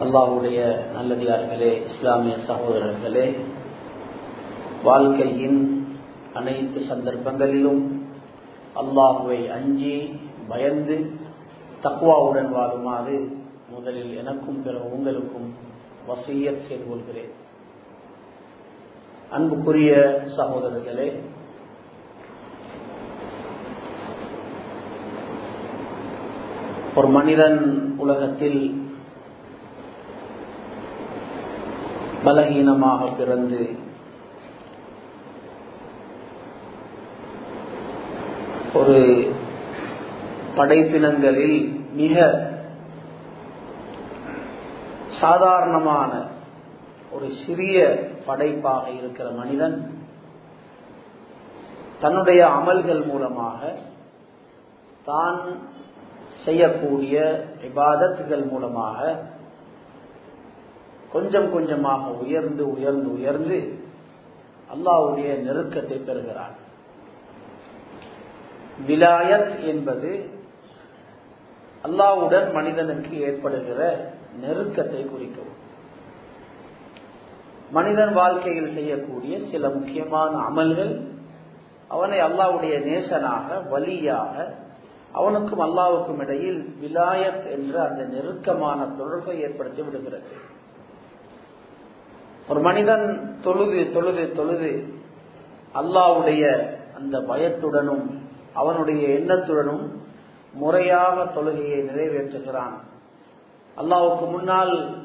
அல்லாஹுடைய நல்லடியார்களே இஸ்லாமிய சகோதரர்களே வாழ்க்கையின் அனைத்து சந்தர்ப்பங்களிலும் அல்லாஹுவை அஞ்சி பயந்து தக்குவாவுடன் வாழுமாறு முதலில் எனக்கும் பிற உங்களுக்கும் வசியத் செய்து கொள்கிறேன். அன்புக்குரிய சகோதரர்களே ஒரு மனிதன் உலகத்தில் பலகீனமாக பிறந்து ஒரு படைப்பினங்களில் மிக சாதாரணமான ஒரு சிறிய படைப்பாக இருக்கிற மனிதன் தன்னுடைய அமல்கள் மூலமாக தான் செய்யக்கூடிய விவாதத்துகள் மூலமாக கொஞ்சம் கொஞ்சமாக உயர்ந்து உயர்ந்து உயர்ந்து அல்லாவுடைய நெருக்கத்தை பெறுகிறான் விலாயத் என்பது அல்லாவுடன் மனிதனுக்கு ஏற்படுகிற நெருக்கத்தை குறிக்கவும். மனிதன் வாழ்க்கையில் செய்யக்கூடிய சில முக்கியமான அமல்கள் அவனை அல்லாவுடைய நேசனாக வலியாக அவனுக்கும் அல்லாவுக்கும் இடையில் விலாயத் என்ற அந்த நெருக்கமான தொடர்பை ஏற்படுத்தி விடுகிறது. ஒரு மனிதன் தொழுது தொழுது தொழுது அல்லாவுடைய அந்த பயத்துடனும் அவனுடைய எண்ணத்துடனும் முறையாக தொழுகையை நிறைவேற்றுகிறான். அல்லாவுக்கு முன்னால்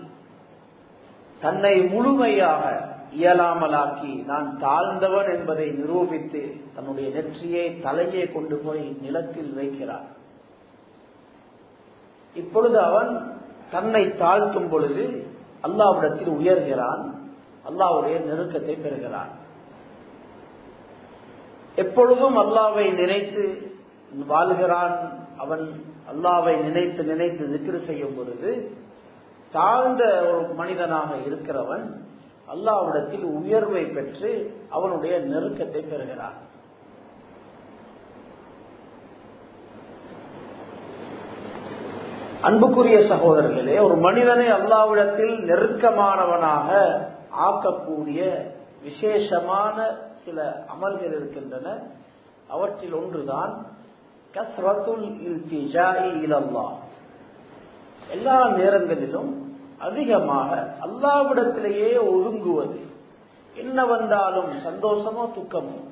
தன்னை முழுமையாக இயலாமலாக்கி நான் தாழ்ந்தவன் என்பதை நிரூபித்து தன்னுடைய நெற்றியை தலையை கொண்டு போய் நிலத்தில் வைக்கிறான். இப்பொழுது அவன் தன்னை தாழ்த்தும் பொழுது அல்லாவிடத்தில் உயர்கிறான். அல்லாவுடைய நெருக்கத்தை பெறுகிறான் எப்பொழுதும் அல்லாவை நினைத்து வாழ்கிறான் அவன் அல்லாவை நினைத்து நினைத்து திக்ரு செய்யும் பொழுது தாழ்ந்த ஒரு மனிதனாக இருக்கிறவன் அல்லாவிடத்தில் உயர்வை பெற்று அவனுடைய நெருக்கத்தை பெறுகிறான். அன்புக்குரிய சகோதரர்களே ஒரு மனிதனை அல்லாவிடத்தில் நெருக்கமானவனாக ஆக்கக்கூடிய விசேஷமான சில அமல்கள் இருக்கின்றன. அவற்றில் ஒன்றுதான் எல்லா நேரங்களிலும் அதிகமாக அல்லாவிடத்திலேயே ஒழுங்குவது என்ன வந்தாலும் சந்தோஷமோ துக்கமோ.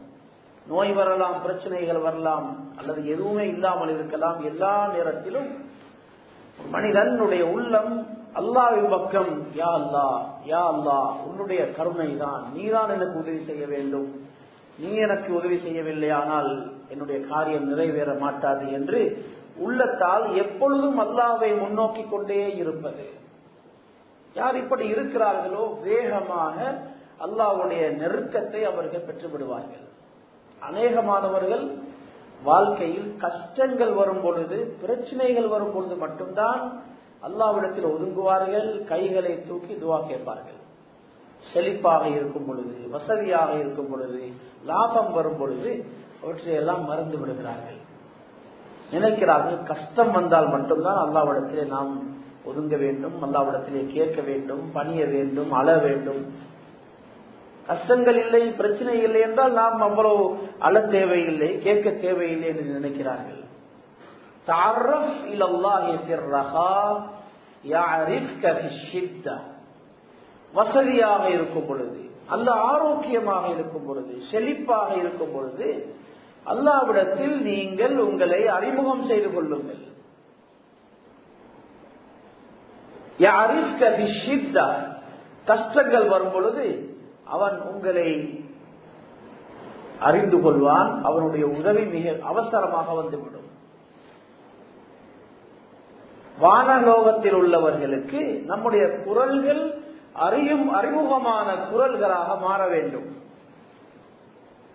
நோய் வரலாம் பிரச்சனைகள் வரலாம் அல்லது எதுவுமே இல்லாமல் இருக்கலாம். எல்லா நேரத்திலும் மனிதனுடைய உள்ளம் அல்லாவின் பக்கம் யா அல்லா யா அல்லா உன்னுடைய கருணை தான் நீதான் எனக்கு உதவி செய்ய வேண்டும். நீ எனக்கு உதவி செய்யவில்லை ஆனால் என்னுடைய காரியம் நிறைவேற மாட்டாது என்று உள்ளத்தால் எப்பொழுதும் அல்லாவை முன்னோக்கி கொண்டே இருப்பது. யார் இப்படி இருக்கிறார்களோ வேகமாக அல்லாவுடைய நெருக்கத்தை அவர்கள் பெற்று விடுவார்கள் அநேகமானவர்கள் வாழ்க்கையில் கஷ்டங்கள் வரும் பொழுது பிரச்சனைகள் வரும் பொழுது மட்டும்தான் அல்லாவிடத்தில் ஒதுங்குவார்கள் கைகளை தூக்கி துவா கேட்பார்கள். செழிப்பாக இருக்கும் பொழுது வசதியாக இருக்கும் பொழுது லாபம் வரும் பொழுது அவற்றையெல்லாம் மறந்து விடுகிறார்கள். நினைக்கிறார்கள் கஷ்டம் வந்தால் மட்டும்தான் அல்லாவிடத்திலே நாம் ஒதுங்க வேண்டும் அல்லாவிடத்திலே கேட்க வேண்டும் பணிய வேண்டும் அழ வேண்டும். கஷ்டங்கள் இல்லை பிரச்சனை இல்லை என்றால் நாம் அவ்வளவு அழ தேவையில்லை கேட்க தேவையில்லை என்று நினைக்கிறார்கள். வசதியாக இருக்கும் பொழுது அல்ல ஆரோக்கியமாக இருக்கும் பொழுது செழிப்பாக இருக்கும் பொழுது அல்லாவிடத்தில் நீங்கள் உங்களை அறிமுகம் செய்து கொள்ளுங்கள். கஷ்டங்கள் வரும் பொழுது அவன் உங்களை அறிந்து கொள்வான் அவனுடைய உதவி மிக அவசரமாக வந்துவிடும். வானலோகத்தில் உள்ளவர்களுக்கு நம்முடைய குரல்கள் அறியும் அறிமுகமான குரல்களாக மாற வேண்டும்.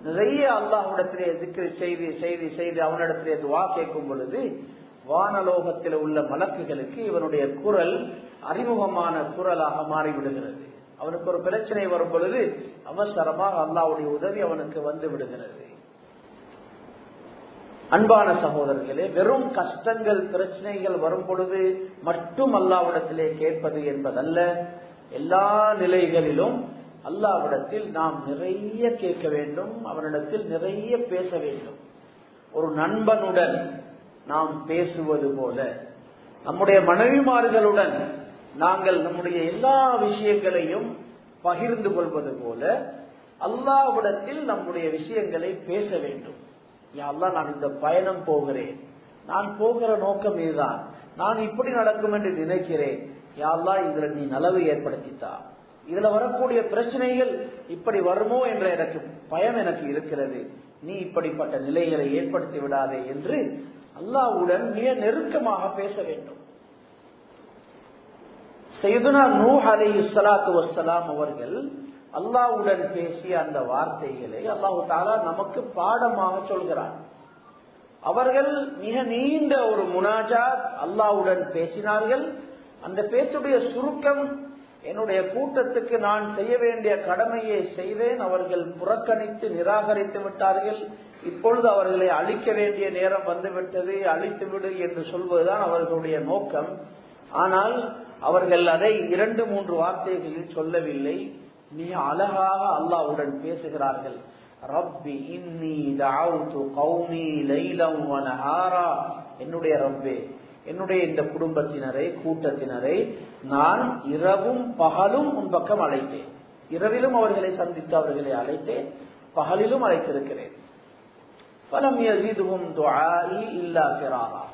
நிறைய அல்லாஹ்விடத்திலே திக்ரு செய்தி செய்தி செய்து அவனிடத்திலே துவா கேட்கும் பொழுது வானலோகத்தில் உள்ள வழக்குகளுக்கு இவனுடைய குரல் அறிமுகமான குரலாக மாறிவிடுகிறது. அவனுக்கு ஒரு பிரச்சனை வரும் பொழுது அவசரமாக அல்லாவுடைய உதவி அவனுக்கு வந்து விடுகிறது. அன்பான சகோதரர்களே வெறும் கஷ்டங்கள் பிரச்சனைகள் வரும் பொழுது மட்டும் அல்லாவிடத்திலே கேட்பது என்பதல்ல. எல்லா நிலைகளிலும் அல்லாவிடத்தில் நாம் நிறைய கேட்க வேண்டும் அவனிடத்தில் நிறைய பேச வேண்டும். ஒரு நண்பனுடன் நாம் பேசுவது போல நம்முடைய மனைவிமார்களுடன் நாங்கள் நம்முடைய எல்லா விஷயங்களையும் பகிர்ந்து கொள்வது போல அல்லாவிடத்தில் நம்முடைய விஷயங்களை பேச வேண்டும். யாரெல்லாம் நான் இந்த பயணம் போகிறேன். நான் போகிற நோக்கம் இதுதான். நான் இப்படி நடக்கும் என்று நினைக்கிறேன். யாரெல்லாம் இதுல நீ நலவு ஏற்படுத்தித்தா. இதுல வரக்கூடிய பிரச்சனைகள் இப்படி வருமோ என்ற எனக்கு பயம் எனக்கு இருக்கிறது. நீ இப்படிப்பட்ட நிலைகளை ஏற்படுத்தி விடாதே என்று அல்லாவுடன் மிக நெருக்கமாக பேச வேண்டும். செய்துனா நூ அலை சலாத்து வசலாம் அவர்கள் அல்லாவுடன் பேசிய அந்த வார்த்தைகளை அல்லாஹு தாலா நமக்கு பாடமாக சொல்கிறார். அவர்கள் மிக நீண்ட ஒரு முனாஜாத் அல்லாவுடன் பேசினார்கள். அந்த பேச்சுடைய சுருக்கம் என்னுடைய கூட்டத்துக்கு நான் செய்ய வேண்டிய கடமையை செய்தேன் அவர்கள் புறக்கணித்து நிராகரித்து விட்டார்கள். இப்பொழுது அவர்களை அழிக்க வேண்டிய நேரம் வந்துவிட்டது அழித்து விடு என்று சொல்வதுதான் அவர்களுடைய நோக்கம். ஆனால் அவர்கள் அதை இரண்டு மூன்று வார்த்தைகளில் சொல்லவில்லை. மிக அழகாக அல்லாவுடன் பேசுகிறார்கள். ரப்பி இன்னி தஅவுது கௌமி லைலம் வ என்னுடைய ரப்பே என்னுடைய இந்த குடும்பத்தினரை கூட்டத்தினரை நான் இரவும் பகலும் உன் பக்கம் அழைத்தேன். இரவிலும் அவர்களை சந்தித்து அவர்களை அழைத்தேன் பகலிலும் அழைத்திருக்கிறேன். பலம் யசீதுகும் இல்லா ஃபிராரா.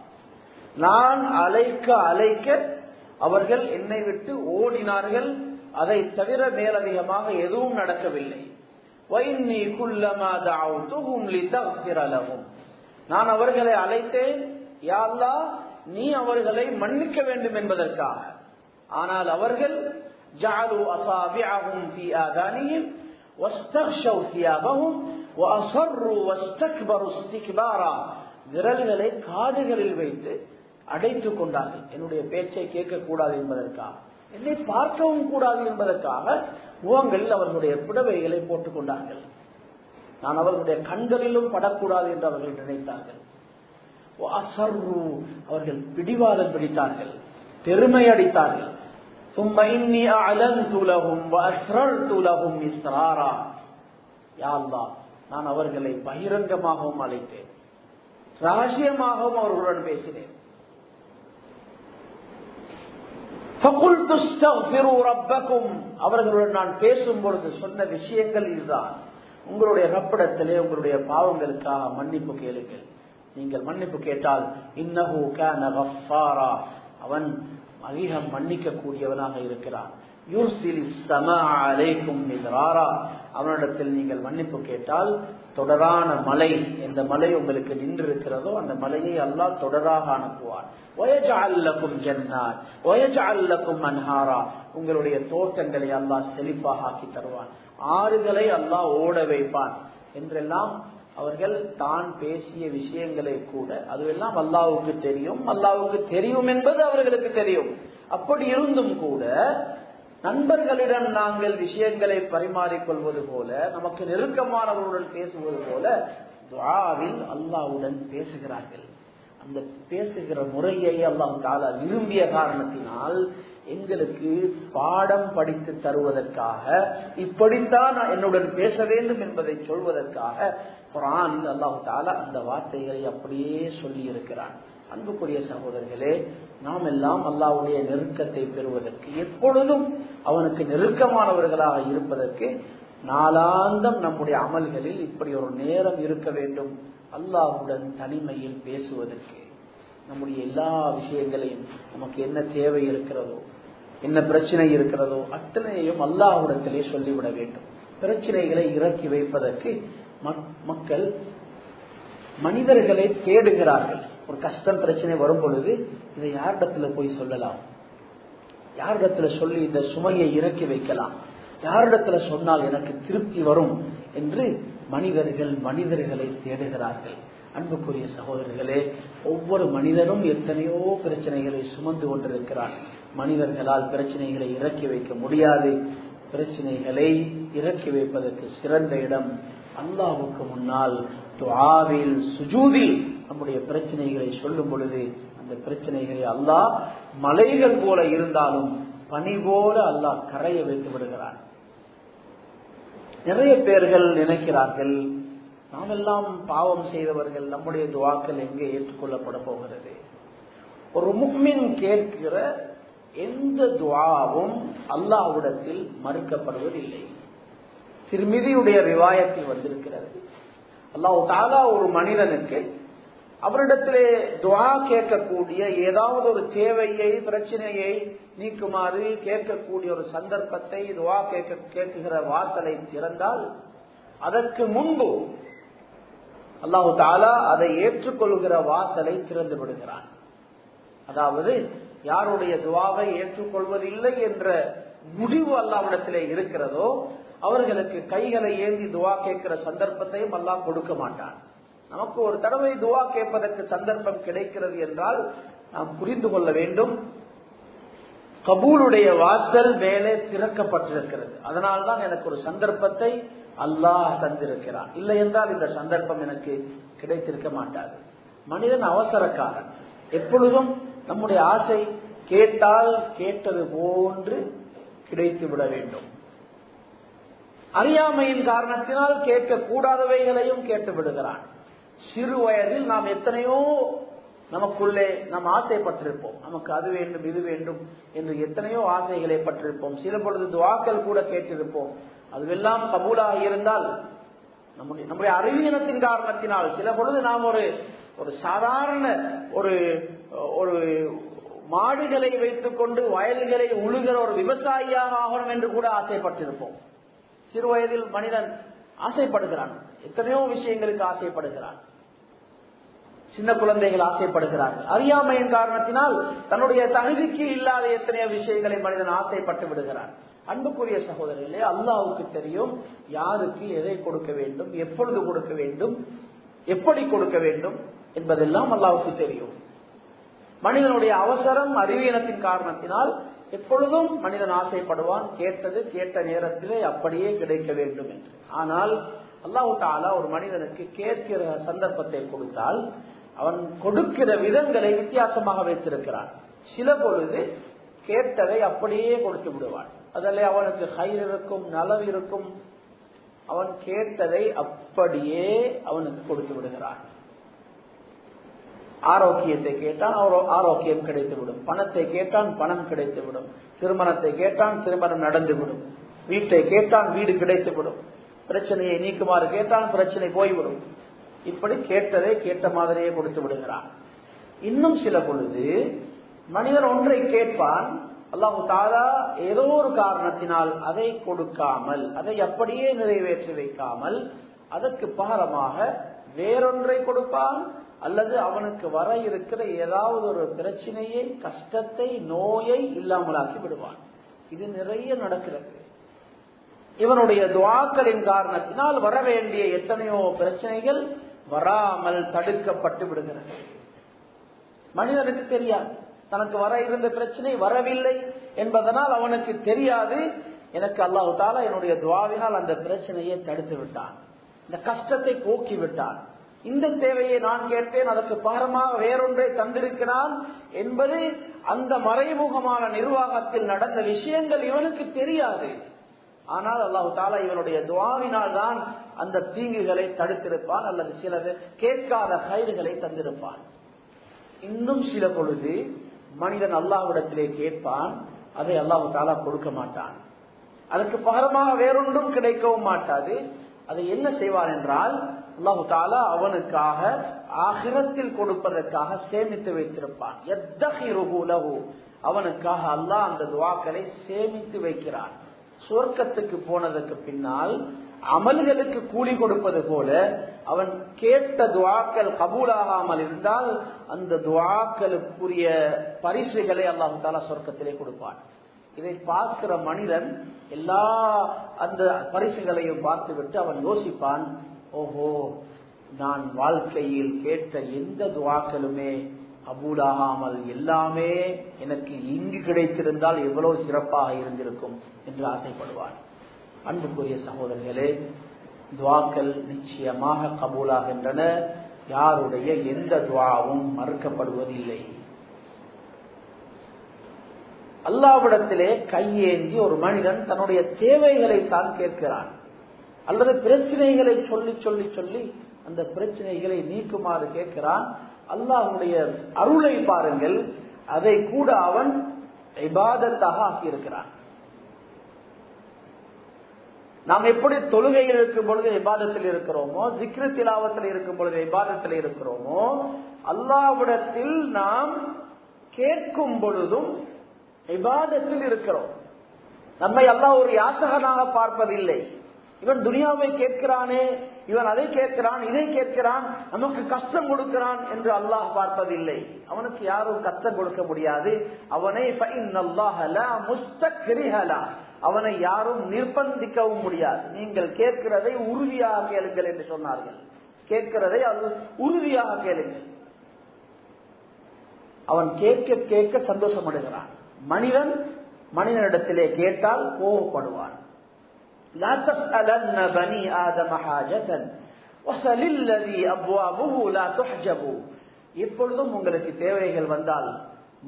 நான் அழைக்க அழைக்க அவர்கள் என்னை விட்டு ஓடினார்கள். அதை தவிர மேலதிகமாக எதுவும் நடக்கவில்லை. நான் அவர்களை அழைத்தேன். யாரா நீ அவர்களை மன்னிக்க வேண்டும் என்பதற்காக. ஆனால் அவர்கள் ஜாலு அசாபியாகும் தியாதானியும் விரல்களை காதுகளில் வைத்து அடைத்துக் கொண்டார்கள். என்னுடைய பேச்சை கேட்கக்கூடாது என்பதற்காக. என்னை பார்க்கவும் கூடாது என்பதற்காக முகங்களில் அவர்களுடைய புடவைகளை போட்டுக் கொண்டார்கள். நான் அவர்களுடைய கண்களிலும் படக்கூடாது என்று அவர்கள் நினைத்தார்கள். அவர்கள் பிடிவாதம் பிடித்தார்கள் பெருமை அடித்தார்கள். நான் அவர்களை பகிரங்கமாகவும் அழைத்தேன். ரகசியமாகவும் அவர்களுடன் பேசினேன். அவர்களுடன் நான் பேசும் பொழுது சொன்ன விஷயங்கள் இதுதான். உங்களுடைய ரப்பிடத்திலே உங்களுடைய பாவங்களுக்காக மன்னிப்பு கேளுங்கள். நீங்கள் மன்னிப்பு கேட்டால் இன்னஹு அவன் அதிகம் மன்னிக்க கூடியவனாக இருக்கிறான். அவனிடத்தில் நீங்கள் மன்னிப்பு கேட்டால் தொடரான மலை எந்த மலை உங்களுக்கு நின்று இருக்கிறதோ அந்த மலையை அல்லாஹ் தொடராக அனுப்புவான். அன்ஹாரா. உங்களுடைய தோட்டங்களை அல்லாஹ் செழிப்பாக ஆக்கி தருவான். ஆறுகளை அல்லாஹ் ஓட வைப்பான். என்றெல்லாம் அவர்கள் தான் பேசிய விஷயங்களை கூட அதுவெல்லாம் அல்லாவுக்கு தெரியும். அல்லாவுக்கு தெரியும் என்பது அவர்களுக்கு தெரியும். அப்படி இருந்தும் கூட நண்பர்களிடம் நாங்கள் விஷயங்களை பரிமாறிக்கொள்வது போல நமக்கு நெருக்கமானவர்களுடன் பேசுவது போல துவாவில் அல்லாவுடன் பேசுகிறார்கள். அந்த பேசுகிற முறையை அல்லாம் தாலா விரும்பிய காரணத்தினால் எங்களுக்கு பாடம் படித்து தருவதற்காக இப்படித்தான் என்னுடன் பேச வேண்டும் என்பதை சொல்வதற்காக குரானில் அல்லாஹு தாலா அந்த வார்த்தைகளை அப்படியே சொல்லி இருக்கிறான் அன்புக்குரிய சகோதரர்களே நாம் எல்லாம் அல்லாவுடைய நெருக்கத்தை பெறுவதற்கு எப்பொழுதும் அவனுக்கு நெருக்கமானவர்களாக இருப்பதற்கு நாளாந்தம் நம்முடைய அமல்களில் இப்படி ஒரு நேரம் இருக்க வேண்டும். அல்லாஹுடன் தனிமையில் பேசுவதற்கு. நம்முடைய எல்லா விஷயங்களையும் நமக்கு என்ன தேவை இருக்கிறதோ என்ன பிரச்சனை இருக்கிறதோ அத்தனையும் அல்லாஹுடத்திலே சொல்லிவிட வேண்டும். பிரச்சனைகளை இறக்கி வைப்பதற்கு மக்கள் மனிதர்களை தேடுகிறார்கள். ஒரு கஷ்டம் பிரச்சனை வரும் பொழுது இதை யாரிடத்துல போய் சொல்லலாம்? யாரிடத்துல சொல்லி இந்த சுமையை இறக்கி வைக்கலாம்? யாரிடத்துல சொன்னால் எனக்கு திருப்தி வரும் என்று மனிதர்கள் மனிதர்களை தேடுகிறார்கள். அன்புக்குரிய சகோதரர்களே ஒவ்வொரு மனிதனும் எத்தனையோ பிரச்சனைகளை சுமந்து கொண்டிருக்கிறார் மனிதர்களால் பிரச்சனைகளை இறக்கி வைக்க முடியாது. பிரச்சனைகளை இறக்கி வைப்பதற்கு சிறந்த இடம் அல்லாவுக்கு முன்னால் துவாவில் சுஜூதில். நம்முடைய பிரச்சனைகளை சொல்லும் பொழுது அந்த பிரச்சனைகளை அல்லாஹ் மலைகள் போல இருந்தாலும் பனி போல அல்லாஹ் கரைய வைத்து விடுகிறான். நிறைய பேர்கள் நினைக்கிறார்கள் நாம் எல்லாம் பாவம் செய்தவர்கள் நம்முடைய துவாக்கள் எங்கே ஏற்றுக்கொள்ளப்பட போகிறது? ஒரு முக்மின் கேட்கிற எந்த துவாவும் அல்லாஹ்விடத்தில் மறுக்கப்படுவதில்லை. திருமிதியுடைய ரிவாயத்தில் வந்திருக்கிறது. அல்லாஹ் தாலா ஒரு மனிதனுக்கு அவரிடத்திலே துவா கேட்கக்கூடிய ஏதாவது ஒரு தேவையை பிரச்சனையை நீக்குமாறு கேட்கக்கூடிய ஒரு சந்தர்ப்பத்தை துவா கேட்க கேட்குகிற வாசலை திறந்தால் அதற்கு முன்பு அல்லாஹு தாலா அதை ஏற்றுக்கொள்கிற வாசலை திறந்து விடுகிறான். அதாவது யாருடைய துவாவை ஏற்றுக்கொள்வதில்லை என்ற முடிவு அல்லாவிடத்திலே இருக்கிறதோ அவர்களுக்கு கைகளை ஏந்தி துவா கேட்கிற சந்தர்ப்பத்தையும் அல்லாஹ் கொடுக்க மாட்டான். நமக்கு ஒரு தடவை துவா கேட்பதற்கு சந்தர்ப்பம் கிடைக்கிறது என்றால் நாம் புரிந்து கொள்ள வேண்டும். கபூலுடைய வாசல் மேலே திறக்கப்பட்டிருக்கிறது. அதனால்தான் எனக்கு ஒரு சந்தர்ப்பத்தை அல்லாஹ் தந்திருக்கிறான். இல்லை என்றால் இந்த சந்தர்ப்பம் எனக்கு கிடைத்திருக்க மாட்டாது. மனிதன் அவசரக்காரன். எப்பொழுதும் நம்முடைய ஆசை கேட்டால் கேட்டது போன்று கிடைத்து விட வேண்டும். அறியாமையின் காரணத்தினால் கேட்கக்கூடாதவைகளையும் கேட்டு விடுகிறான். சிறு வயதில் நாம் எத்தனையோ நமக்குள்ளே நாம் ஆசைப்பட்டிருப்போம். நமக்கு அது வேண்டும் இது வேண்டும் என்று எத்தனையோ ஆசைகளை பட்டிருப்போம். சில பொழுது துவாக்கள் கூட கேட்டிருப்போம். அதுவெல்லாம் கபூலாக இருந்தால் நம்முடைய நம்முடைய அறிவியனத்தின் காரணத்தினால் சில பொழுது நாம் ஒரு ஒரு சாதாரண ஒரு ஒரு மாடுகளை வைத்துக் கொண்டு வயல்களை உழுகிற ஒரு விவசாயியாக ஆகணும் என்று கூட ஆசைப்பட்டிருப்போம். சிறு வயதில் மனிதன் ஆசைப்படுகிறான். எத்தனையோ விஷயங்களுக்கு ஆசைப்படுகிறான் சின்ன குழந்தைகள் ஆசைப்படுகிறார்கள். அறியாமையின் காரணத்தினால் தன்னுடைய தகுதிக்கு இல்லாத எத்தனையோ விஷயங்களை மனிதன் ஆசைப்பட்டு விடுகிறான் அன்புக்குரிய சகோதரர்களே அல்லாவுக்கு தெரியும் யாருக்கு எதை கொடுக்க வேண்டும் எப்பொழுது கொடுக்க வேண்டும் எப்படி கொடுக்க வேண்டும் என்பதெல்லாம் அல்லாவுக்கு தெரியும். மனிதனுடைய அவசரம் அறிவியனத்தின் காரணத்தினால் எப்பொழுதும் மனிதன் ஆசைப்படுவான் கேட்டது கேட்ட நேரத்திலே அப்படியே கிடைக்க வேண்டும் என்று. ஆனால் அல்லாஹு தாலா ஒரு மனிதனுக்கு கேட்கிற சந்தர்ப்பத்தை கொடுத்தால் அவன் கொடுக்கிற விதங்களை வித்தியாசமாக வைத்திருக்கிறான். சில பொழுது கேட்டதை அப்படியே கொடுத்து விடுவான். அதில் அவனுக்கு கயிறு இருக்கும் நலவு இருக்கும். அவன் கேட்டதை அப்படியே அவனுக்கு கொடுத்து விடுகிறான். ஆரோக்கியத்தை கேட்டான் ஆரோக்கியம் கிடைத்துவிடும் பணத்தை கேட்டான் பணம் கிடைத்துவிடும் திருமணத்தை கேட்டான் திருமணம் நடந்துவிடும் வீட்டை கேட்டான் வீடு கிடைத்துவிடும் பிரச்சனையை நீக்குமாறு கேட்டான் பிரச்சனை போய்விடும். இப்படி கேட்டதை கேட்ட மாதிரியே கொடுத்து விடுகிறான். இன்னும் சில பொழுது மனிதன் ஒன்றை கேட்பான் அல்லாஹு தாலா ஏதோ ஒரு காரணத்தினால் அதை கொடுக்காமல் அதை அப்படியே நிறைவேற்றி வைக்காமல் அதற்கு பகரமாக வேறொன்றை கொடுப்பான் அல்லது அவனுக்கு வர இருக்கிற ஏதாவது ஒரு பிரச்சனையை கஷ்டத்தை நோயை இல்லாமலாக்கி விடுவான். இது நிறைய நடக்கிறது. இவனுடைய துவாக்களின் காரணத்தினால் வர வேண்டிய எத்தனையோ பிரச்சனைகள் வராமல் தடுக்கப்பட்டு விடுகிறது. மனிதனுக்கு தெரியாது. தனக்கு வர இருந்த பிரச்சனை வரவில்லை என்பதனால் அவனுக்கு தெரியாது. எனக்கு அல்லாஹு தாலா என்னுடைய துவாவினால் அந்த பிரச்சனையை தடுத்து விட்டான். இந்த கஷ்டத்தை போக்கி விட்டான். இந்த தேவையை நான் கேட்டேன் அதற்கு பாரமாக வேறொன்றை தந்திருக்கிறான் என்பது அந்த மறைமுகமான நிர்வாகத்தில் நடந்த விஷயங்கள் இவனுக்கு தெரியாது. ஆனால் அல்லாஹு தாலா இவனுடைய துவாவினால் தான் அந்த தீங்குகளை தடுத்திருப்பான் அல்லது சிலது கேட்காத கயிறுகளை தந்திருப்பான். இன்னும் சில பொழுது மனிதன் அல்லாஹ்விடத்திலே கேட்பான் அதை அல்லாஹு தாலா கொடுக்க மாட்டான். அதற்கு பகரமாக வேறொன்றும் கிடைக்கவும் மாட்டாது. அதை என்ன செய்வான் என்றால் அல்லாஹு தாலா அவனுக்காக ஆகிரத்தில் கொடுப்பதற்காக சேமித்து வைத்திருப்பான். எத்தகைய அவனுக்காக அல்லாஹ் அந்த துவாக்களை சேமித்து வைக்கிறான். சுவர்க்கத்துக்கு போனதுக்கு பின்னால் அமல்களுக்கு கூலி கொடுப்பது போல அவன் கேட்ட துவாக்கள் கபூலாகாமல் இருந்தால் அந்த துவாக்களுக்குரிய பரிசுகளை அல்லாஹு தாலா சொர்க்கத்திலே கொடுப்பான். இதை பார்க்கிற மனிதன் எல்லா அந்த பரிசுகளையும் பார்த்துவிட்டு அவன் யோசிப்பான் ஓஹோ நான் வாழ்க்கையில் கேட்ட எந்த துவாக்களுமே கபூலாகாமல் எல்லாமே எனக்கு இங்கு கிடைத்திருந்தால் எவ்வளவு சிறப்பாக இருந்திருக்கும் என்று ஆசைப்படுவார். அன்புக்குரிய சகோதரர்களே துவாக்கள் நிச்சயமாக கபூலாகின்றன. யாருடைய எந்த துவாவும் மறுக்கப்படுவதில்லை. அல்லாவிடத்திலே கையேந்தி ஒரு மனிதன் தன்னுடைய தேவைகளை தான் கேட்கிறான். அல்லது பிரச்சனைகளை சொல்லி சொல்லி சொல்லி அந்த பிரச்சனைகளை நீக்குமாறு கேட்கிறான். அல்லாஹுடைய அருளை பாருங்கள். அதை கூட அவன் இபாதத்தாக ஆக்கியிருக்கிறான். நாம் எப்படி தொழுகையில் இருக்கும் பொழுது விவாதத்தில் இருக்கிறோமோ ஜிக்ரு திலாவத்தில் இருக்கும் பொழுது விவாதத்தில் இருக்கிறோமோ அல்லாவிடத்தில் நாம் கேட்கும் பொழுதும் விவாதத்தில் இருக்கிறோம். நம்மை அல்லாஹ் ஒரு யாசகனாக பார்ப்பதில்லை. இவன் துனியாவை கேட்கிறானே இவன் அதை கேட்கிறான் இதை கேட்கிறான் நமக்கு கஷ்டம் கொடுக்கிறான் என்று அல்லாஹ் பார்ப்பதில்லை. அவனுக்கு யாரும் கஷ்டம் கொடுக்க முடியாது. அவனை அவனை யாரும் நிர்பந்திக்கவும் முடியாது. நீங்கள் கேட்கிறதை உறுதியாக கேளுங்கள் என்று சொன்னார்கள். கேட்கிறதை அது உறுதியாக கேளுங்கள். அவன் கேட்க கேட்க சந்தோஷம் அடைகிறான் மனிதன் மனிதனிடத்திலே கேட்டால் கோபப்படுவான். لا تسألن بني آدم حاجة وسل الذي أبوابه لا تحجب எப்பொழுதும் உங்களுக்கு தேவைகள் வந்தால்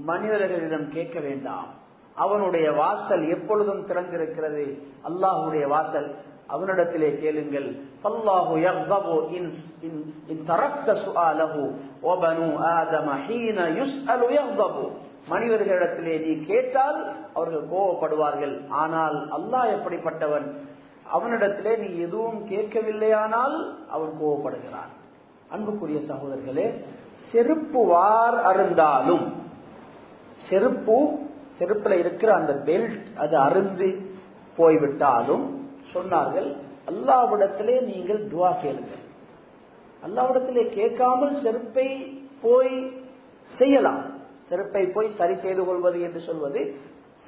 மனிதர்களிடம் கேட்க வேண்டாம் அவனுடைய வாசல் எப்பொழுதும் திறந்திருக்கிறது அல்லாஹுடைய வாசல் அவனிடத்திலே கேளுங்கள் அல்லாஹு யக்தபு இன் இன் இன் தரக்த சுஆலஹு வபனு ஆதம ஹீன யுஸ்அலு யக்தபு மனிதர்களிடத்திலே நீ கேட்டால் அவர்கள் கோவப்படுவார்கள். ஆனால் அல்லாஹ் எப்படிப்பட்டவன்? அவனிடத்திலே நீ எதுவும் கேட்கவில்லையானால் அவன் கோவப்படுகிறான். அன்புக்குரிய சகோதரர்களே செருப்பு வார் அருந்தாலும் செருப்பு செருப்புல இருக்கிற அந்த பெல்ட் அது அருந்து போய்விட்டாலும் சொன்னார்கள் அல்லாவிடத்திலே நீங்கள் துவா கேளுங்கள். அல்லாவிடத்திலே கேட்காமல் செருப்பை போய் செய்யலாம். செருப்பை போய் சரி செய்து கொள்வது என்று சொல்வது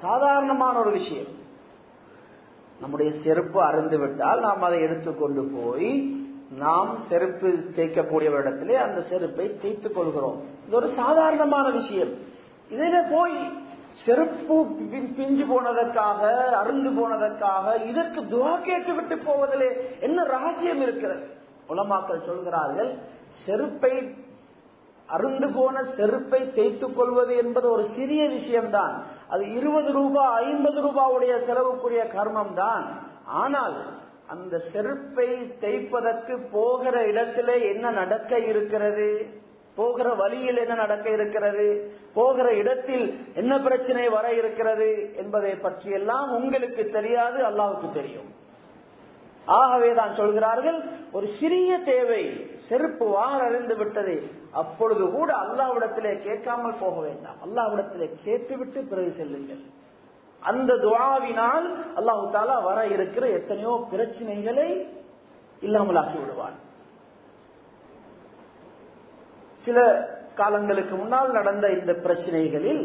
சாதாரணமான ஒரு விஷயம். நம்முடைய செருப்பு அருந்து விட்டால் நாம் அதை எடுத்துக்கொண்டு போய் நாம் செருப்பு தேய்க்கக்கூடியவரிடத்திலே அந்த செருப்பை தேய்த்துக் கொள்கிறோம். இது ஒரு சாதாரணமான விஷயம். இதில போய் செருப்பு பிஞ்சு போனதற்காக அருந்து போனதற்காக இதற்கு துவா கேட்டு விட்டு போவதிலே என்ன ரகசியம் இருக்கிறது? உலமாக்கள் சொல்கிறார்கள் செருப்பை அருந்து போன செருப்பை தேய்த்துக் கொள்வது என்பது ஒரு சிறிய விஷயம்தான். அது இருபது ரூபாய் ஐம்பது ரூபாவுடைய செலவுக்குரிய கர்மம் தான் ஆனால் அந்த செருப்பை தேய்ப்பதற்கு போகிற இடத்திலே என்ன நடக்க இருக்கிறது? போகிற வழியில் என்ன நடக்க இருக்கிறது? போகிற இடத்தில் என்ன பிரச்சனை வர இருக்கிறது என்பதை பற்றியெல்லாம் உங்களுக்கு தெரியாது அல்லாவுக்கு தெரியும். ஆகவே தான் சொல்கிறார்கள் ஒரு சிறிய தேவை செருப்பு வார் அறிந்து விட்டது. அப்பொழுது கூட அல்லாவிடத்திலே கேட்காமல் போக வேண்டாம். அல்லாவிடத்திலே கேட்டுவிட்டு பிறகு செல்லுங்கள். அந்த துவாவினால் அல்லாஹு தாலா வர இருக்கிற எத்தனையோ பிரச்சனைகளை இல்லாமலாக்கி விடுவான். சில காலங்களுக்கு முன்னால் நடந்த இந்த பிரச்சனைகளில்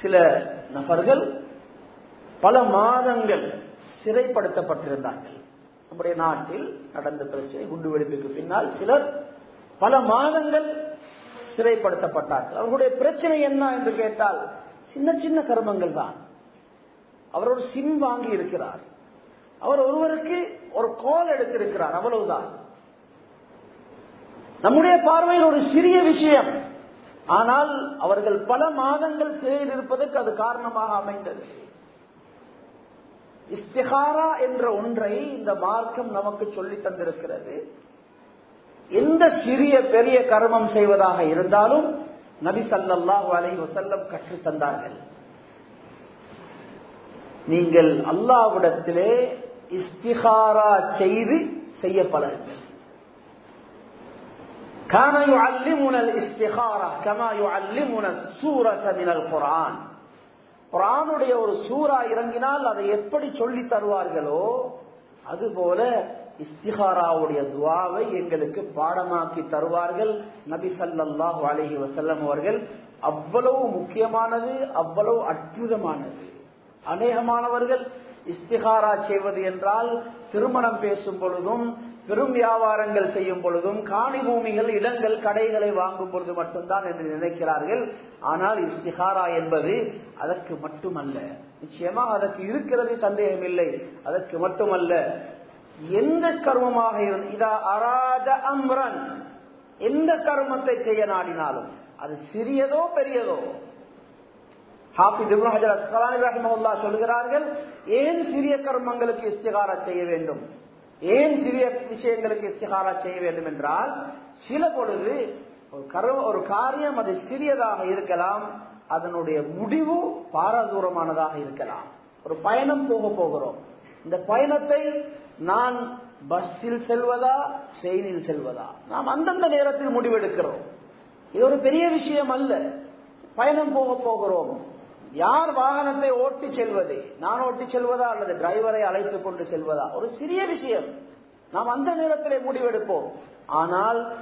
சில நபர்கள் பல மாதங்கள் சிறைப்படுத்தப்பட்டிருந்தார்கள். நம்முடைய நாட்டில் நடந்த பிரச்சனை குண்டுவெடிப்புக்கு பின்னால் சிலர் பல மாதங்கள் சிறைப்படுத்தப்பட்டார்கள். அவர்களுடைய பிரச்சனை என்ன என்று கேட்டால் சின்ன சின்ன கர்மங்கள் தான். அவர் ஒரு சிம் வாங்கி இருக்கிறார். அவர் ஒருவருக்கு ஒரு கோல் எடுத்திருக்கிறார் அவ்வளவுதான். நம்முடைய பார்வையில் ஒரு சிறிய விஷயம். ஆனால் அவர்கள் பல மாதங்கள் சிறையில் இருப்பதற்கு அது காரணமாக அமைந்தது. இஸ்திகாரா என்ற ஒன்றை இந்த மார்க்கம் நமக்கு சொல்லி தந்திருக்கிறது எந்த சிறிய பெரிய கர்மம் செய்வதாக இருந்தாலும் நபி சல்லாஹூ அலை வசல்லம் கற்று தந்தார்கள் நீங்கள் அல்லாவிடத்திலே இஸ்திகாரா செய்து செய்ய பழகுங்கள் كان يعلمنا الاستخارة كما يعلمنا السورة من القرآن குரானுடைய ஒரு சூறா இறங்கினால் அதை எப்படி சொல்லி தருவார்களோ அதுபோல இஸ்திகாராவுடைய துவாவை எங்களுக்கு பாடமாக்கி தருவார்கள். நபி சல்லாஹ் அலஹி வசல்லம் அவர்கள் அவ்வளவு முக்கியமானது அவ்வளவு அற்புதமானது. அநேகமானவர்கள் இஸ்திகாரா செய்வது என்றால் திருமணம் பேசும் பொழுதும் பெரும் வியாபாரங்கள் செய்யும் பொழுதும் காணி பூமிகள் இடங்கள் கடைகளை வாங்கும் பொழுது மட்டும்தான் என்று நினைக்கிறார்கள். ஆனால் இஸ்திகாரா என்பது அதற்கு மட்டுமல்ல. நிச்சயமா அதற்கு இருக்கிறது சந்தேகம் இல்லை அதற்கு மட்டுமல்ல. எந்த கர்மமாக இதா அராஜ அம்ரன். எந்த கர்மத்தை செய்ய நாடினாலும் அது சிறியதோ பெரியதோ. ஹாஃபித் சொல்கிறார்கள் ஏன் சிறிய கர்மங்களுக்கு இஸ்திகாரா செய்ய வேண்டும்? ஏன் சிறிய விஷயங்களுக்கு இஸ்திகாரா செய்ய வேண்டும் என்றால் சில பொழுது ஒரு ஒரு காரியம் அது சிறியதாக இருக்கலாம் அதனுடைய முடிவு பாரதூரமானதாக இருக்கலாம். ஒரு பயணம் போக போகிறோம். இந்த பயணத்தை நான் பஸ்ஸில் செல்வதா ட்ரெயினில் செல்வதா? நாம் அந்தந்த நேரத்தில் முடிவெடுக்கிறோம். இது ஒரு பெரிய விஷயம் அல்ல. பயணம் போக போகிறோம். யார் வாகனத்தை ஓட்டி செல்வது? நான் ஓட்டி செல்வதா அல்லது டிரைவரை அழைத்துக் கொண்டு செல்வதா? ஒரு சிறிய விஷயம். நாம் அந்த நேரத்திலே முடிவெடுப்போம். ஆனால்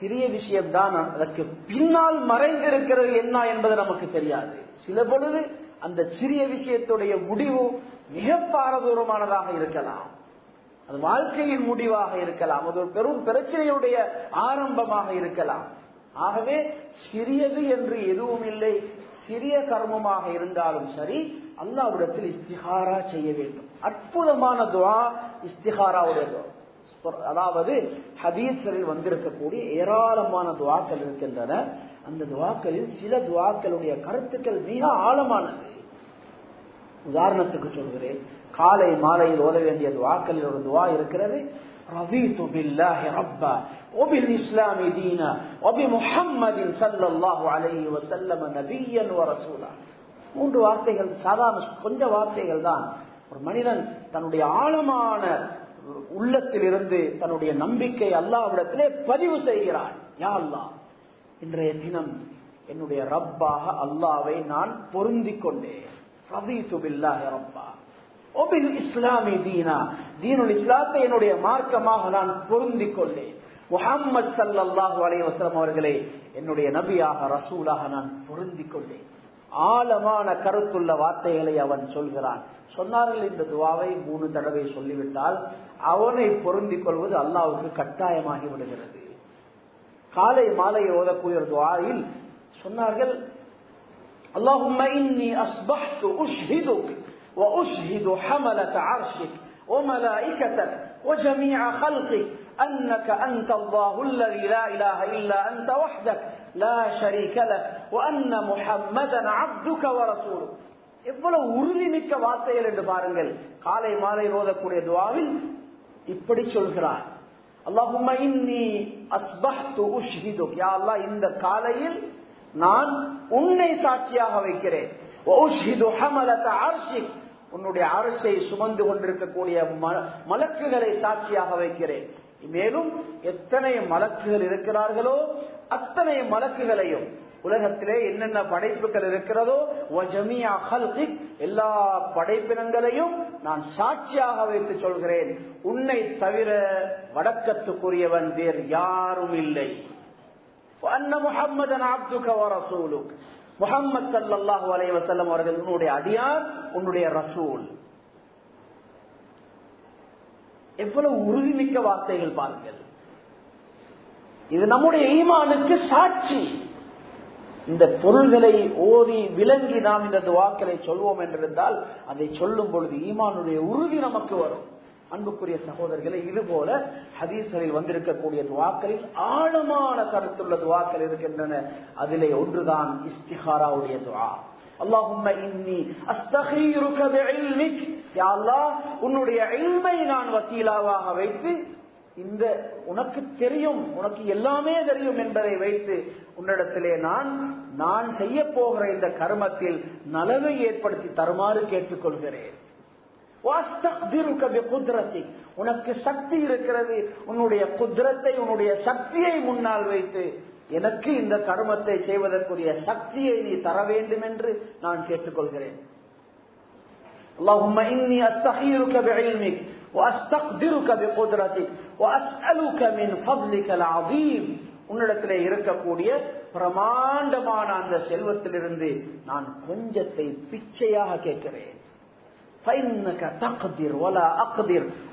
சிறிய விஷயம்தான் அதற்கு பின்னால் மறைந்திருக்கிறது என்ன என்பது நமக்கு தெரியாது. சில பொழுது அந்த சிறிய விஷயத்துடைய முடிவு மிக பாரதூரமானதாக இருக்கலாம். அது வாழ்க்கையின் முடிவாக இருக்கலாம். அது ஒரு பெரும் பிரச்சனையுடைய ஆரம்பமாக இருக்கலாம். ஆகவே சிறியது என்று எதுவும் இல்லை. சிறிய கர்மமாக இருந்தாலும் சரி அல்லாவிடத்தில் இஸ்திஹாரா செய்ய வேண்டும். அற்புதமான துவா இஸ்திஹாராவுடைய துவா. அதாவது ஹதீஸ்களில் வந்திருக்கக்கூடிய ஏராளமான துவாக்கள் இருக்கின்றன. அந்த துவாக்களில் சில துவாக்களுடைய கருத்துக்கள் மிக ஆழமானது. உதாரணத்துக்கு சொல்கிறேன். காலை மாலையில் ஓத வேண்டிய துவாக்களில் ஒரு துவா இருக்கிறது. رضيت بالله ربا وبالإسلام دينا وبمحمد صلى الله عليه وسلم نبيا ورسولا மூன்று வார்த்தைகள் சாதாரண கொஞ்ச வார்த்தைகள் தான் ஒரு மனிதன் தன்னுடைய ஆழமான உள்ளத்தில் இருந்து தன்னுடைய நம்பிக்கை அல்லாவிடத்திலே பதிவு செய்கிறான் யா அல்லா இன்றைய தினம் என்னுடைய ரப்பாக அல்லாவை நான் பொருந்திக் கொண்டேன் ரப்பா இஸ்லாமி தீனா. தீனுல் இஸ்லாத்தை என்னுடைய மார்க்கமாக நான் பொருந்திக் கொண்டேன். முகம்மது சல்லாஹூ அலைவசலம் அவர்களே என்னுடைய நபியாக ரசூலாக நான் பொருந்திக் கொண்டேன். ஆழமான கருத்துள்ள வார்த்தைகளை அவன் சொல்கிறான். சொன்னார்கள் இந்த துவாவை மூணு தடவை சொல்லிவிட்டால் அவனை பொருந்திக் கொள்வது அல்லாவுக்கு கட்டாயமாகி விடுகிறது. காலை மாலை ஓதக்கூடிய துவாயில் சொன்னார்கள் அல்லாஹும் وأشهد حملة عرشك وملائكتك وجميع خلقك أنك أنت الله الذي لا إله إلا أنت وحدك لا شريك لك وأن محمدا عبدك ورسولك எவ்வளவு உறுதிமிக்க வார்த்தைகள் என்று பாருங்கள் காலை மாலை ஓதக்கூடிய துவாவில் இப்படி சொல்கிறார் அல்லாஹும்ம இன்னி அஸ்பஹ்து உஷ்ஹிதுக் யா அல்லாஹ் இந்த காலையில் நான் உன்னை சாட்சியாக வைக்கிறேன் உன்னுடைய அரசை சுமந்து கொண்டிருக்கக்கூடிய மலக்குகளை சாட்சியாக வைக்கிறேன். மேலும் எத்தனை மலக்குகள் இருக்கிறார்களோ அத்தனை மலக்குகளையும் உலகத்திலே என்னென்ன படைப்புகள் இருக்கிறதோ எல்லா படைப்பினங்களையும் நான் சாட்சியாக வைத்து சொல்கிறேன். உன்னை தவிர வடக்கத்துக்குரியவன் வேறு யாரும் இல்லை. முகம்மதன் ஆப்துக ரசூலுக். முகம்மது சல்லாஹூ அலைய வசல்லம் அவர்கள் உன்னுடைய அடியார் உன்னுடைய ரசூல். எவ்வளவு உறுதிமிக்க வார்த்தைகள் பாருங்கள். இது நம்முடைய ஈமானுக்கு சாட்சி. இந்த பொருள்களை ஓதி விளங்கி நாம் இந்த துவாக்களை சொல்வோம் என்றிருந்தால் அதை சொல்லும் பொழுது ஈமானுடைய உறுதி நமக்கு வரும். அன்புக்குரிய சகோதரர்களை இது போல ஹதீஸ்களில் வந்திருக்கக்கூடிய துவாக்களில் ஆழமான கருத்துள்ள துவாக்கள் இருக்கின்றன. அதிலே ஒன்றுதான் இஸ்திஹாராவுடைய துவா. அல்லாஹும்ம இன்னி அஸ்தகீருக பிஇல்மிக். யா அல்லாஹ் உன்னுடைய இல்மை நான் வசீலாவாக வைத்து இந்த உனக்கு தெரியும் உனக்கு எல்லாமே தெரியும் என்பதை வைத்து உன்னிடத்திலே நான் நான் செய்ய போகிற இந்த கர்மத்தில் நலவை ஏற்படுத்தி தருமாறு கேட்டுக்கொள்கிறேன். உனக்கு சக்தி இருக்கிறது உன்னுடைய குதிரத்தை உன்னுடைய சக்தியை முன்னால் வைத்து எனக்கு இந்த கர்மத்தை செய்வதற்குரிய சக்தியை நீ தர வேண்டும் என்று நான் கேட்டுக்கொள்கிறேன் اللهم إني أستخيرك بعلمك وأستقدرك بقدرتك وأسألك من فضلك العظيم உன்னிடத்திலே இருக்கக்கூடிய பிரமாண்டமான அந்த செல்வத்திலிருந்து நான் கொஞ்சத்தை பிச்சையாக கேட்கிறேன்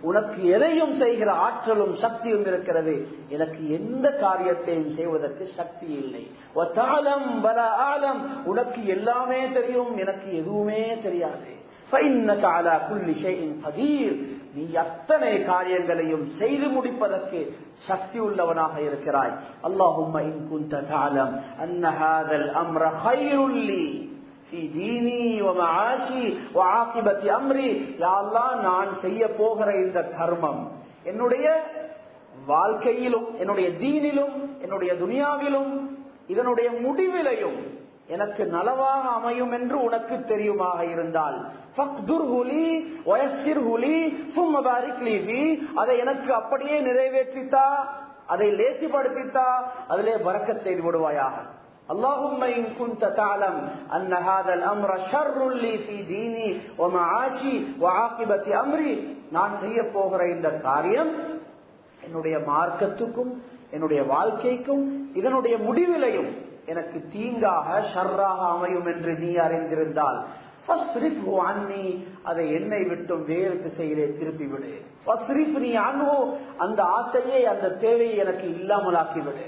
உனக்கு எதையும் செய்கிற ஆற்றலும் சக்தியும் இருக்கிறது. எனக்கு எந்த காரியத்தையும் செய்வதற்கு சக்தி இல்லை. உனக்கு எல்லாமே தெரியும் எனக்கு எதுவுமே தெரியாது. நீ அத்தனை காரியங்களையும் செய்து முடிப்பதற்கு சக்தி உள்ளவனாக இருக்கிறாய். அல்லாஹும் நான் செய்ய போகிற இந்த தர்மம் என்னுடைய வாழ்க்கையிலும் என்னுடைய தீனிலும் என்னுடைய துனியாவிலும் இதனுடைய முடிவிலையும் எனக்கு நலவாக அமையும் என்று உனக்கு தெரியுமாக இருந்தால். அதை எனக்கு அப்படியே நிறைவேற்றித்தா அதை லேசிப்படுத்தித்தா அதிலே வரக்க செய்து விடுவாயாக اللهم إن كنت تعلم أن هذا الأمر شر لي في ديني ومعاشي وعاقبة أمري நான் செய்ய போகிற இந்த காரியம் என்னுடைய மார்க்கத்துக்கும் என்னுடைய வாழ்க்கைக்கும் இதனுடைய முடிவிலையும் எனக்கு தீங்காக ஷர்ராக அமையும் என்று நீ அறிந்திருந்தால் அதை என்னை விட்டும் வேறு திசையிலே திருப்பி விடு நீ அணுவோ அந்த ஆசையை அந்த தேவையை எனக்கு இல்லாமலாக்கி விடு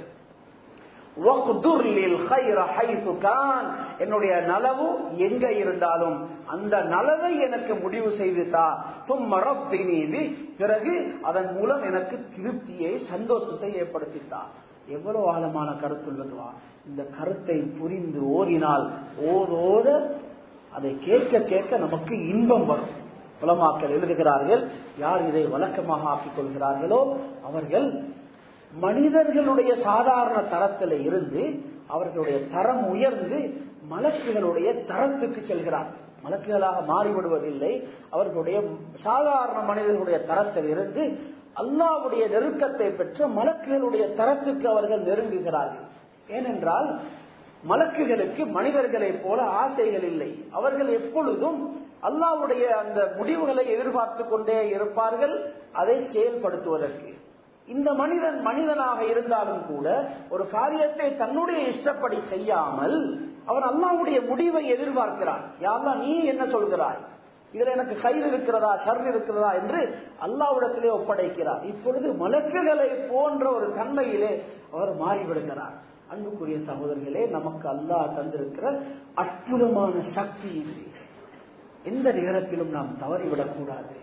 என்னுடைய நலவு எங்க இருந்தாலும் அந்த நலவை எனக்கு முடிவு செய்துதா. தும்மரப்பினீதி பிறகு அதன் மூலம் எனக்கு திருப்தியை சந்தோஷத்தை ஏற்படுத்தித்தா. எவ்வளவு ஆழமான கருத்துள்ளதுவா இந்த கருத்தை புரிந்து ஓதினால் ஓதோத அதை கேட்க கேட்க நமக்கு இன்பம் வரும். புலமாக்கள் எழுதுகிறார்கள் யார் இதை வழக்கமாக ஆக்கிக் கொள்கிறார்களோ அவர்கள் மனிதர்களுடைய சாதாரண தரத்தில் இருந்து அவர்களுடைய தரம் உயர்ந்து மலக்குகளுடைய தரத்துக்கு செல்கிறார். மலக்குகளாக மாறிவிடுவதில்லை. அவர்களுடைய சாதாரண மனிதர்களுடைய தரத்தில் இருந்து அல்லாவுடைய நெருக்கத்தை பெற்ற மலக்குகளுடைய தரத்துக்கு அவர்கள் நெருங்குகிறார்கள். ஏனென்றால் மலக்குகளுக்கு மனிதர்களை போல ஆசைகள் இல்லை. அவர்கள் எப்பொழுதும் அல்லாவுடைய அந்த முடிவுகளை எதிர்பார்த்து கொண்டே இருப்பார்கள் அதை செயல்படுத்துவதற்கு. இந்த மனிதன் மனிதனாக இருந்தாலும் கூட ஒரு காரியத்தை தன்னுடைய இஷ்டப்படி செய்யாமல் அவன் அல்லாவுடைய முடிவை எதிர்பார்க்கிறான். யாரெல்லாம் நீ என்ன சொல்கிறாய்? இதுல எனக்கு கயிறு இருக்கிறதா சர் இருக்கிறதா என்று அல்லாவிடத்திலே ஒப்படைக்கிறார். இப்பொழுது மலக்குகளை போன்ற ஒரு தன்மையிலே அவர் மாறிவிடுகிறார். அன்புக்குரிய சகோதரர்களே நமக்கு அல்லாஹ் தந்திருக்கிற அற்புதமான சக்தி இது எந்த நேரத்திலும் நாம் தவறிவிடக் கூடாது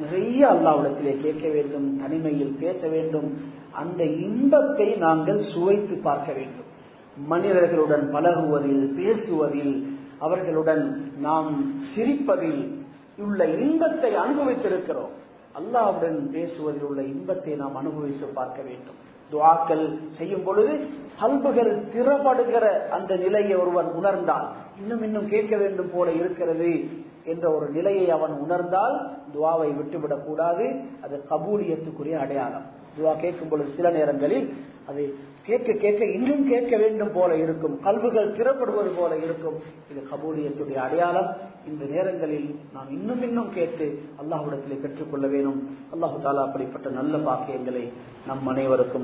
நிறைய அல்லாவிடத்திலே கேட்க வேண்டும் தனிமையில் பேச வேண்டும். அந்த இன்பத்தை நாங்கள் சுவைத்து பார்க்க வேண்டும். மனிதர்களுடன் பழகுவதில் பேசுவதில் அவர்களுடன் நாம் சிரிப்பதில் உள்ள இன்பத்தை அனுபவித்திருக்கிறோம். அல்லாவுடன் பேசுவதில் உள்ள இன்பத்தை நாம் அனுபவித்து பார்க்க வேண்டும். துவாக்கள் செய்யும் பொழுது கல்புகள் திறப்படுகிற அந்த நிலையை ஒருவர் உணர்ந்தால் இன்னும் இன்னும் கேட்க வேண்டும் போல இருக்கிறது என்ற ஒரு நிலையை அவன் உணர்ந்தால் துவாவை விட்டுவிடக் கூடாது. அது கபூலியத்துக்குரிய அடையாளம். துவா கேட்கும் பொழுது சில நேரங்களில் அது கேட்க கேட்க இன்னும் கேட்க வேண்டும் போல இருக்கும். கல்விகள் திறப்படுவது போல இருக்கும். இது கபூலியத்துடைய அடையாளம். இந்த நேரங்களில் நாம் இன்னும் இன்னும் கேட்டு அல்லாஹுடத்திலே பெற்றுக்கொள்ள வேணும் அல்லாஹு தாலா அப்படிப்பட்ட நல்ல பாக்கியங்களை நம் அனைவருக்கும்